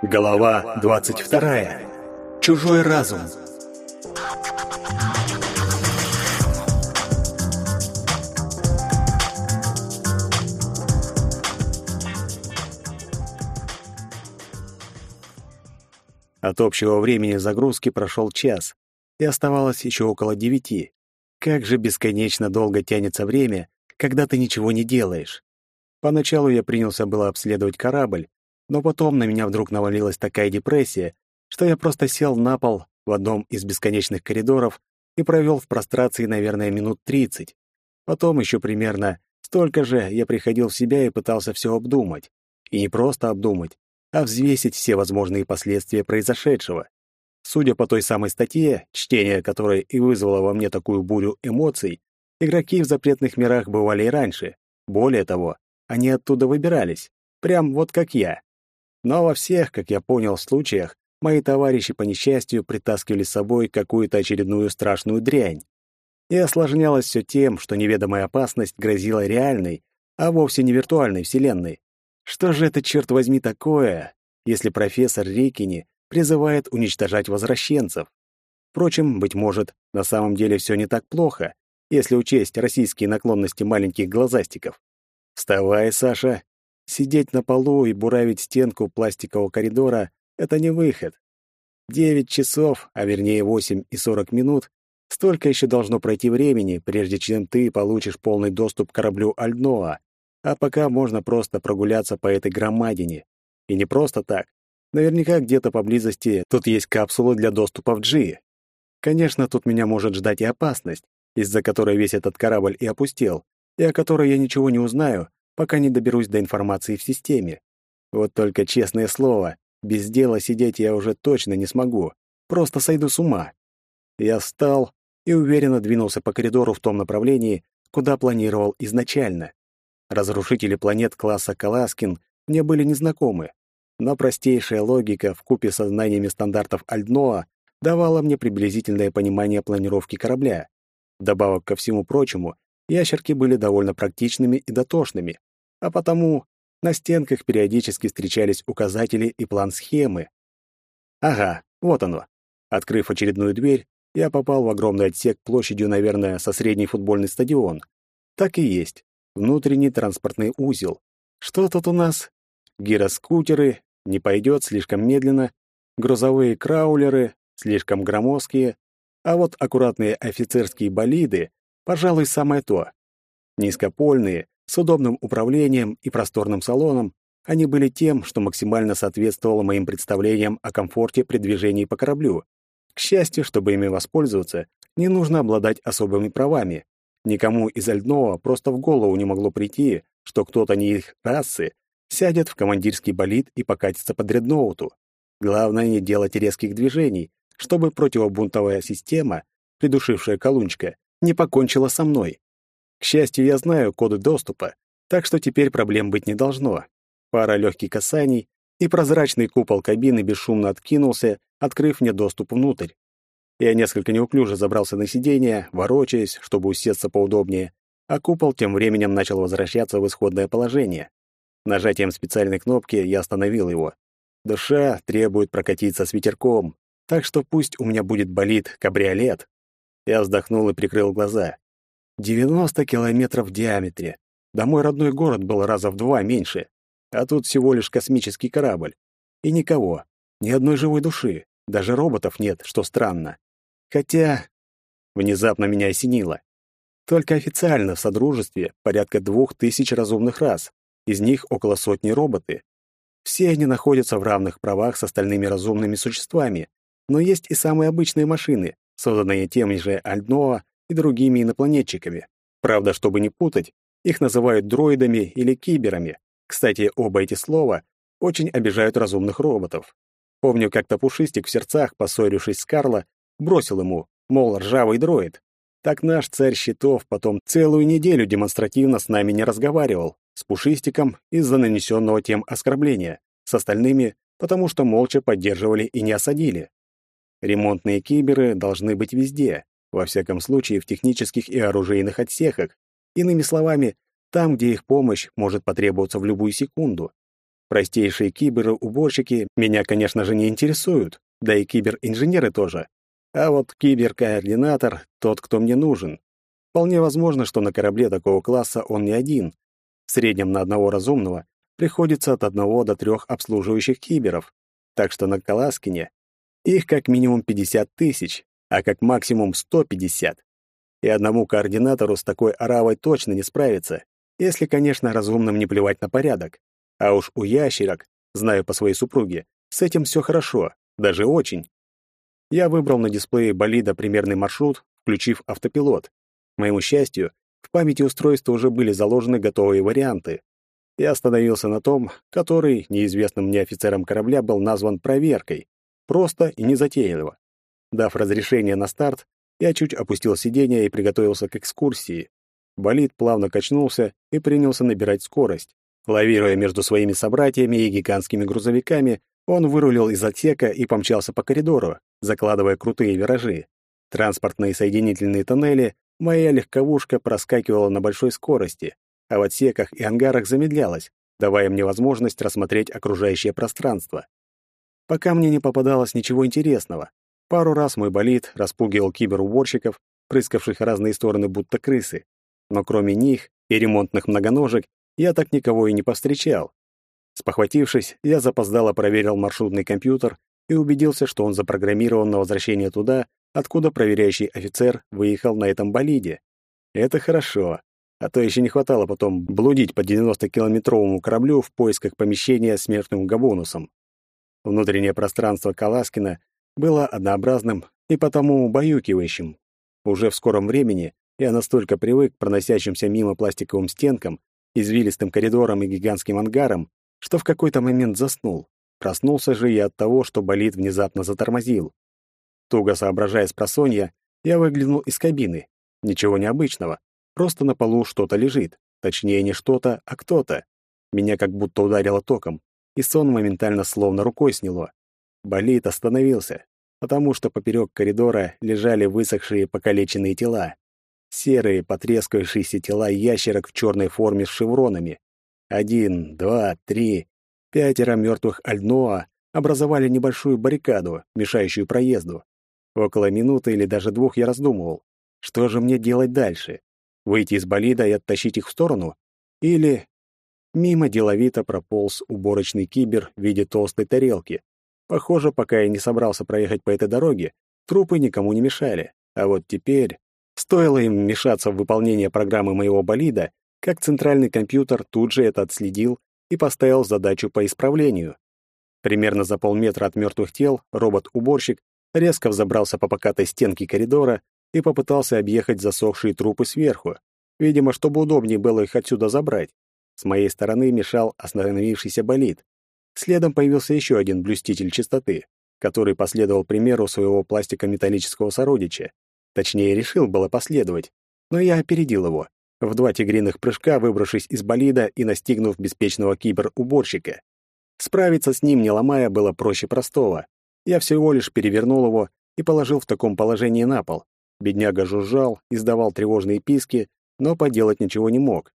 Голова 22. Чужой разум. От общего времени загрузки прошел час, и оставалось еще около девяти. Как же бесконечно долго тянется время, когда ты ничего не делаешь. Поначалу я принялся было обследовать корабль, но потом на меня вдруг навалилась такая депрессия, что я просто сел на пол в одном из бесконечных коридоров и провел в прострации, наверное, минут тридцать. Потом еще примерно столько же я приходил в себя и пытался все обдумать. И не просто обдумать, а взвесить все возможные последствия произошедшего. Судя по той самой статье, чтение которой и вызвало во мне такую бурю эмоций, игроки в запретных мирах бывали и раньше. Более того, они оттуда выбирались, прям вот как я. Но во всех, как я понял, случаях мои товарищи по несчастью притаскивали с собой какую-то очередную страшную дрянь. И осложнялось все тем, что неведомая опасность грозила реальной, а вовсе не виртуальной вселенной. Что же это, черт возьми, такое, если профессор Рикини призывает уничтожать возвращенцев? Впрочем, быть может, на самом деле все не так плохо, если учесть российские наклонности маленьких глазастиков. Вставай, Саша. Сидеть на полу и буравить стенку пластикового коридора — это не выход. Девять часов, а вернее восемь и сорок минут, столько еще должно пройти времени, прежде чем ты получишь полный доступ к кораблю Альдноа, а пока можно просто прогуляться по этой громадине. И не просто так. Наверняка где-то поблизости тут есть капсула для доступа в G. Конечно, тут меня может ждать и опасность, из-за которой весь этот корабль и опустел, и о которой я ничего не узнаю, пока не доберусь до информации в системе. Вот только честное слово, без дела сидеть я уже точно не смогу. Просто сойду с ума. Я встал и уверенно двинулся по коридору в том направлении, куда планировал изначально. Разрушители планет класса Каласкин мне были незнакомы, но простейшая логика в купе со знаниями стандартов Альдноа давала мне приблизительное понимание планировки корабля. Добавок ко всему прочему, ящерки были довольно практичными и дотошными, а потому на стенках периодически встречались указатели и план схемы. Ага, вот оно. Открыв очередную дверь, я попал в огромный отсек площадью, наверное, со средний футбольный стадион. Так и есть. Внутренний транспортный узел. Что тут у нас? Гироскутеры, не пойдет, слишком медленно. Грузовые краулеры, слишком громоздкие. А вот аккуратные офицерские болиды, пожалуй, самое то. Низкопольные, с удобным управлением и просторным салоном, они были тем, что максимально соответствовало моим представлениям о комфорте при движении по кораблю. К счастью, чтобы ими воспользоваться, не нужно обладать особыми правами. Никому из Альднова просто в голову не могло прийти, что кто-то не их расы сядет в командирский болид и покатится по дредноуту. Главное не делать резких движений, чтобы противобунтовая система, придушившая колунчика, не покончила со мной. К счастью, я знаю коды доступа, так что теперь проблем быть не должно. Пара легких касаний, и прозрачный купол кабины бесшумно откинулся, открыв мне доступ внутрь. Я несколько неуклюже забрался на сиденье, ворочаясь, чтобы усесться поудобнее, а купол тем временем начал возвращаться в исходное положение. Нажатием специальной кнопки я остановил его. Душа требует прокатиться с ветерком, так что пусть у меня будет болит кабриолет. Я вздохнул и прикрыл глаза. 90 километров в диаметре. Да мой родной город был раза в два меньше. А тут всего лишь космический корабль. И никого, ни одной живой души. Даже роботов нет, что странно. Хотя... Внезапно меня осенило. Только официально в Содружестве порядка двух тысяч разумных рас. Из них около сотни роботы. Все они находятся в равных правах с остальными разумными существами, но есть и самые обычные машины, созданные теми же Альдноа и другими инопланетчиками. Правда, чтобы не путать, их называют дроидами или киберами. Кстати, оба эти слова очень обижают разумных роботов. Помню, как-то Пушистик в сердцах, поссорившись с Карло, бросил ему, мол, ржавый дроид. Так наш царь щитов потом целую неделю демонстративно с нами не разговаривал, с Пушистиком из-за нанесенного тем оскорбления, с остальными, потому что молча поддерживали и не осадили. Ремонтные киберы должны быть везде, во всяком случае в технических и оружейных отсеках. Иными словами, там, где их помощь может потребоваться в любую секунду. Простейшие киберы-уборщики меня, конечно же, не интересуют, да и кибер-инженеры тоже. А вот кибер-координатор — тот, кто мне нужен. Вполне возможно, что на корабле такого класса он не один. В среднем на одного разумного приходится от одного до трех обслуживающих киберов. Так что на Каласкине их как минимум 50 тысяч, а как максимум 150. И одному координатору с такой оравой точно не справиться, если, конечно, разумным не плевать на порядок. А уж у ящерок, знаю по своей супруге, с этим все хорошо, даже очень. Я выбрал на дисплее болида примерный маршрут, включив автопилот. К моему счастью, в памяти устройства уже были заложены готовые варианты. Я остановился на том, который неизвестным мне офицером корабля был назван проверкой, просто и незатейливо. Дав разрешение на старт, я чуть опустил сиденье и приготовился к экскурсии. Болид плавно качнулся и принялся набирать скорость. Лавируя между своими собратьями и гигантскими грузовиками, он вырулил из отсека и помчался по коридору, закладывая крутые виражи. Транспортные соединительные тоннели моя легковушка проскакивала на большой скорости, а в отсеках и ангарах замедлялась, давая мне возможность рассмотреть окружающее пространство. Пока мне не попадалось ничего интересного. Пару раз мой болид распугивал киберуборщиков, прыскавших разные стороны будто крысы. Но кроме них и ремонтных многоножек я так никого и не повстречал. Спохватившись, я запоздало проверил маршрутный компьютер и убедился, что он запрограммирован на возвращение туда, откуда проверяющий офицер выехал на этом болиде. Это хорошо, а то еще не хватало потом блудить по 90-километровому кораблю в поисках помещения с смертным габонусом. Внутреннее пространство Каласкина было однообразным и потому убаюкивающим. Уже в скором времени я настолько привык к проносящимся мимо пластиковым стенкам, извилистым коридорам и гигантским ангарам, что в какой-то момент заснул. Проснулся же я от того, что болид внезапно затормозил. Туго соображая с просонья, я выглянул из кабины. Ничего необычного. Просто на полу что-то лежит. Точнее, не что-то, а кто-то. Меня как будто ударило током, и сон моментально словно рукой сняло. Болид остановился, потому что поперек коридора лежали высохшие покалеченные тела. Серые, потрескавшиеся тела ящерок в черной форме с шевронами. Один, два, три. Пятеро мертвых Альноа образовали небольшую баррикаду, мешающую проезду. Около минуты или даже двух я раздумывал, что же мне делать дальше? Выйти из болида и оттащить их в сторону? Или... Мимо деловито прополз уборочный кибер в виде толстой тарелки. Похоже, пока я не собрался проехать по этой дороге, трупы никому не мешали. А вот теперь... Стоило им вмешаться в выполнение программы моего болида, как центральный компьютер тут же это отследил и поставил задачу по исправлению. Примерно за полметра от мертвых тел робот-уборщик резко взобрался по покатой стенке коридора и попытался объехать засохшие трупы сверху, видимо, чтобы удобнее было их отсюда забрать. С моей стороны мешал остановившийся болид. Следом появился еще один блюститель чистоты, который последовал примеру своего пластико-металлического сородича. Точнее, решил было последовать, но я опередил его в два тигриных прыжка выбравшись из болида и настигнув беспечного кибер-уборщика. Справиться с ним, не ломая, было проще простого. Я всего лишь перевернул его и положил в таком положении на пол. Бедняга жужжал, издавал тревожные писки, но поделать ничего не мог.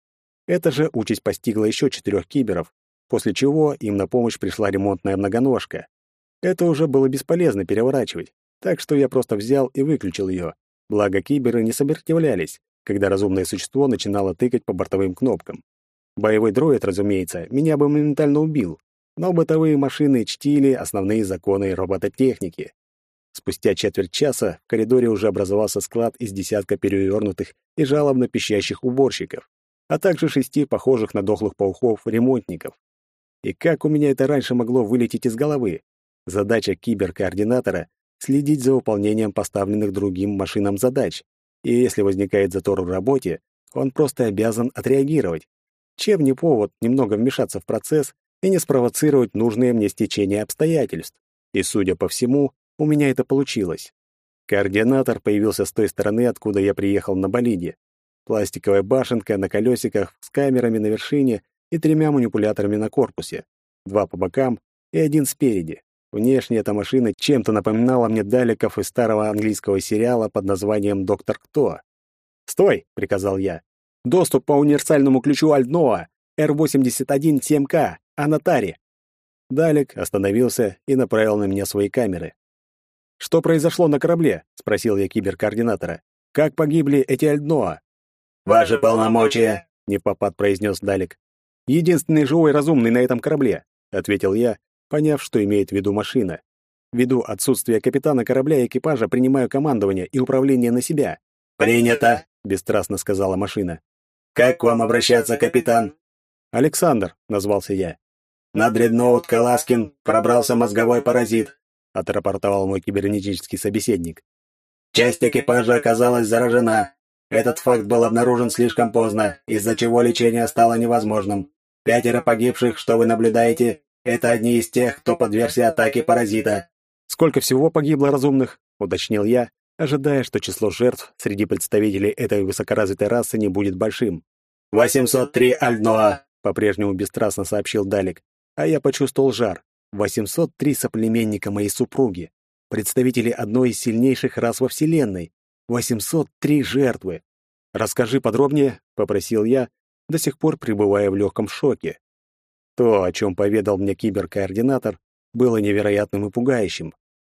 Эта же участь постигла еще четырех киберов, после чего им на помощь пришла ремонтная многоножка. Это уже было бесполезно переворачивать, так что я просто взял и выключил ее. Благо киберы не сопротивлялись, когда разумное существо начинало тыкать по бортовым кнопкам. Боевой дроид, разумеется, меня бы моментально убил, но бытовые машины чтили основные законы робототехники. Спустя четверть часа в коридоре уже образовался склад из десятка перевернутых и жалобно пищащих уборщиков, а также шести похожих на дохлых пауков ремонтников. И как у меня это раньше могло вылететь из головы? Задача киберкоординатора — следить за выполнением поставленных другим машинам задач, и если возникает затор в работе, он просто обязан отреагировать. Чем не повод немного вмешаться в процесс и не спровоцировать нужное мне стечение обстоятельств. И, судя по всему, у меня это получилось. Координатор появился с той стороны, откуда я приехал на болиде. Пластиковая башенка на колесиках с камерами на вершине и тремя манипуляторами на корпусе. Два по бокам и один спереди. Внешне эта машина чем-то напоминала мне далеков из старого английского сериала под названием «Доктор Кто». «Стой!» — приказал я. «Доступ по универсальному ключу Альдноа, R81-7К, Анатари. Далек остановился и направил на меня свои камеры. «Что произошло на корабле?» — спросил я киберкоординатора. «Как погибли эти Альдноа?» «Ваши полномочия!» — не попад произнес Далек. «Единственный живой разумный на этом корабле», — ответил я, поняв, что имеет в виду машина. Ввиду отсутствия капитана корабля и экипажа принимаю командование и управление на себя. «Принято», — бесстрастно сказала машина. «Как к вам обращаться, капитан?» «Александр», — назвался я. «На дредноут Каласкин пробрался мозговой паразит», — отрапортовал мой кибернетический собеседник. «Часть экипажа оказалась заражена. Этот факт был обнаружен слишком поздно, из-за чего лечение стало невозможным. Пятеро погибших, что вы наблюдаете, это одни из тех, кто подвергся атаке паразита. Сколько всего погибло разумных? уточнил я, ожидая, что число жертв среди представителей этой высокоразвитой расы не будет большим. «803 Альноа», — по-прежнему бесстрастно сообщил Далик, а я почувствовал жар. 803 соплеменника моей супруги, представители одной из сильнейших рас во Вселенной. 803 жертвы. «Расскажи подробнее», — попросил я, до сих пор пребывая в легком шоке. То, о чем поведал мне киберкоординатор, было невероятным и пугающим.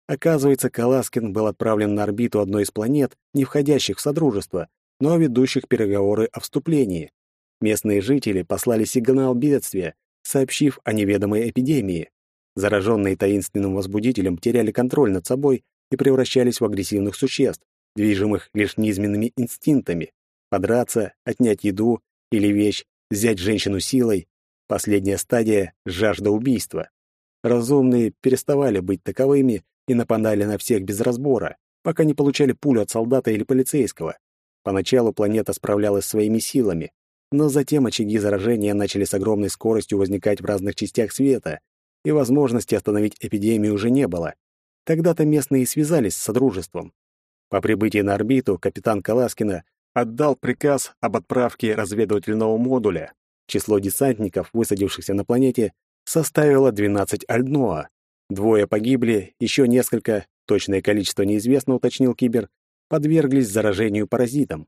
Оказывается, Каласкин был отправлен на орбиту одной из планет, не входящих в Содружество, но ведущих переговоры о вступлении. Местные жители послали сигнал бедствия, сообщив о неведомой эпидемии. Зараженные таинственным возбудителем теряли контроль над собой и превращались в агрессивных существ, движимых лишь низменными инстинктами. Подраться, отнять еду или вещь, взять женщину силой. Последняя стадия — жажда убийства. Разумные переставали быть таковыми и нападали на всех без разбора, пока не получали пулю от солдата или полицейского. Поначалу планета справлялась своими силами, но затем очаги заражения начали с огромной скоростью возникать в разных частях света, и возможности остановить эпидемию уже не было. Тогда-то местные связались с Содружеством. По прибытии на орбиту капитан Каласкина отдал приказ об отправке разведывательного модуля. Число десантников, высадившихся на планете, составило 12 альдноа. Двое погибли, еще несколько, точное количество неизвестно, уточнил Кибер, подверглись заражению паразитом.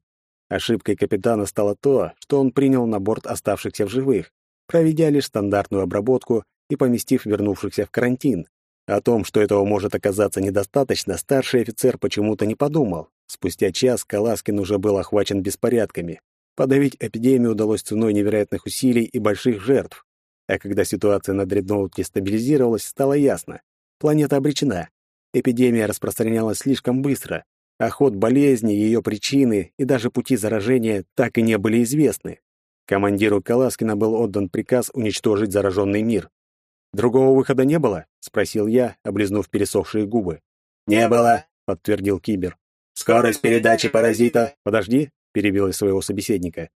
Ошибкой капитана стало то, что он принял на борт оставшихся в живых, проведя лишь стандартную обработку и поместив вернувшихся в карантин. О том, что этого может оказаться недостаточно, старший офицер почему-то не подумал. Спустя час Каласкин уже был охвачен беспорядками. Подавить эпидемию удалось ценой невероятных усилий и больших жертв. А когда ситуация на дредноуте стабилизировалась, стало ясно. Планета обречена. Эпидемия распространялась слишком быстро, а ход болезни, ее причины и даже пути заражения так и не были известны. Командиру Каласкина был отдан приказ уничтожить зараженный мир. «Другого выхода не было?» — спросил я, облизнув пересохшие губы. «Не было», — подтвердил Кибер. «Скорость передачи паразита...» «Подожди», — перебил я своего собеседника.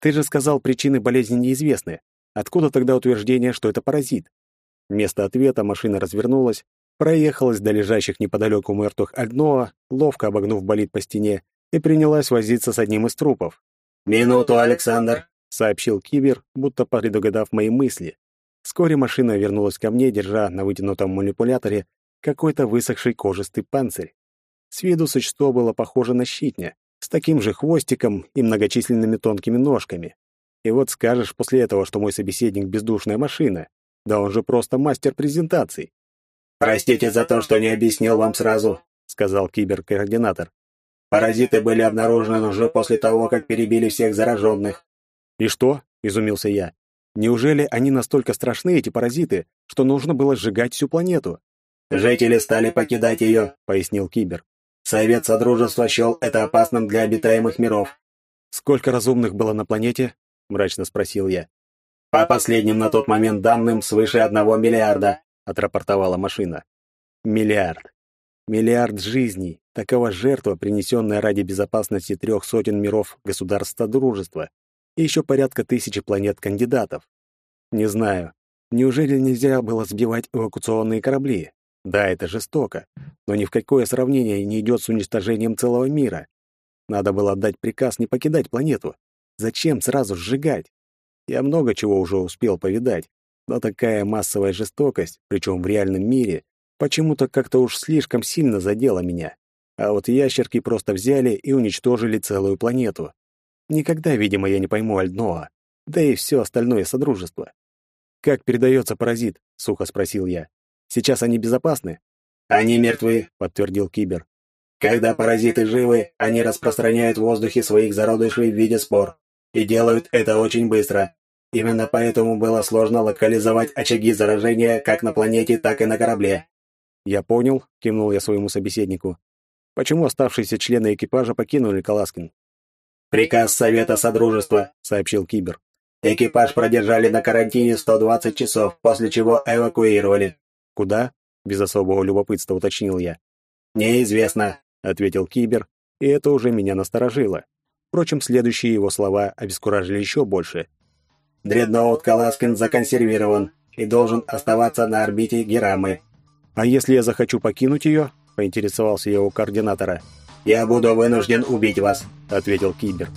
«Ты же сказал, причины болезни неизвестны. Откуда тогда утверждение, что это паразит? Вместо ответа машина развернулась, проехалась до лежащих неподалеку мертвых Альдноа, ловко обогнув болид по стене, и принялась возиться с одним из трупов. «Минуту, Александр», — сообщил Кибер, будто предугадав мои мысли. Вскоре машина вернулась ко мне, держа на вытянутом манипуляторе какой-то высохший кожистый панцирь. С виду существо было похоже на щитня, с таким же хвостиком и многочисленными тонкими ножками. И вот скажешь после этого, что мой собеседник бездушная машина. Да он же просто мастер презентаций. «Простите за то, что не объяснил вам сразу», — сказал киберкоординатор. «Паразиты были обнаружены уже после того, как перебили всех зараженных». «И что?» — изумился я. «Неужели они настолько страшны, эти паразиты, что нужно было сжигать всю планету?» «Жители стали покидать ее», — пояснил Кибер. «Совет Содружества счел это опасным для обитаемых миров». «Сколько разумных было на планете?» — мрачно спросил я. «По последним на тот момент данным, свыше одного миллиарда», — отрапортовала машина. «Миллиард. Миллиард жизней. Такова жертва, принесенная ради безопасности трех сотен миров государства дружества и еще порядка тысячи планет-кандидатов. Не знаю, неужели нельзя было сбивать эвакуационные корабли? Да, это жестоко, но ни в какое сравнение не идет с уничтожением целого мира. Надо было отдать приказ не покидать планету, Зачем сразу сжигать? Я много чего уже успел повидать, но такая массовая жестокость, причем в реальном мире, почему-то как-то уж слишком сильно задела меня. А вот ящерки просто взяли и уничтожили целую планету. Никогда, видимо, я не пойму Альдноа, да и все остальное содружество. «Как передается паразит?» — сухо спросил я. «Сейчас они безопасны?» «Они мертвы», — подтвердил Кибер. «Когда паразиты живы, они распространяют в воздухе своих зародышей в виде спор. И делают это очень быстро. Именно поэтому было сложно локализовать очаги заражения как на планете, так и на корабле». «Я понял», — кивнул я своему собеседнику. «Почему оставшиеся члены экипажа покинули Каласкин?» «Приказ Совета Содружества», — сообщил Кибер. «Экипаж продержали на карантине 120 часов, после чего эвакуировали». «Куда?» — без особого любопытства уточнил я. «Неизвестно», — ответил Кибер, и это уже меня насторожило. Впрочем, следующие его слова обескуражили еще больше. «Дредноут Каласкин законсервирован и должен оставаться на орбите Герамы». «А если я захочу покинуть ее?» — поинтересовался я у координатора. «Я буду вынужден убить вас», — ответил Кибер.